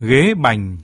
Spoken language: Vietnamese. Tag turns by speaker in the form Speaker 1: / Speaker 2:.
Speaker 1: ghế bành.